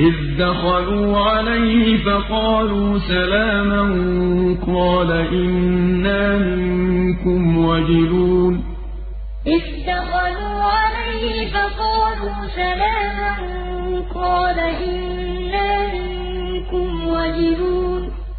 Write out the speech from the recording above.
إذ دخلوا عليه فقالوا سلاما قال إنا منكم وجلون. إذ دخلوا عليه فقالوا سلاما قال إنا منكم وجلون.